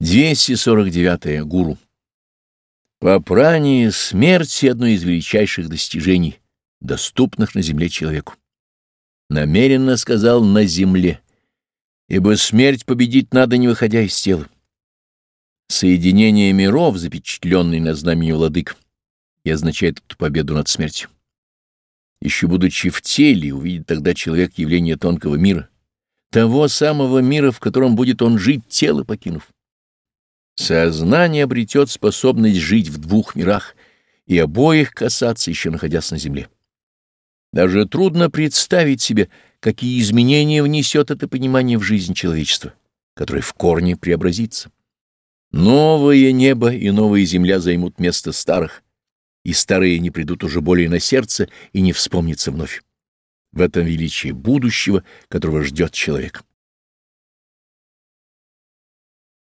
249. Гуру. Попрание смерти — одно из величайших достижений, доступных на земле человеку. Намеренно сказал «на земле», ибо смерть победить надо, не выходя из тела. Соединение миров, запечатленный на знамени владык, и означает эту победу над смертью. Еще будучи в теле, увидит тогда человек явление тонкого мира, того самого мира, в котором будет он жить, тело покинув. Сознание обретет способность жить в двух мирах и обоих касаться, еще находясь на земле. Даже трудно представить себе, какие изменения внесет это понимание в жизнь человечества, которое в корне преобразится. Новое небо и новая земля займут место старых, и старые не придут уже более на сердце и не вспомнятся вновь. В этом величие будущего, которого ждет человек.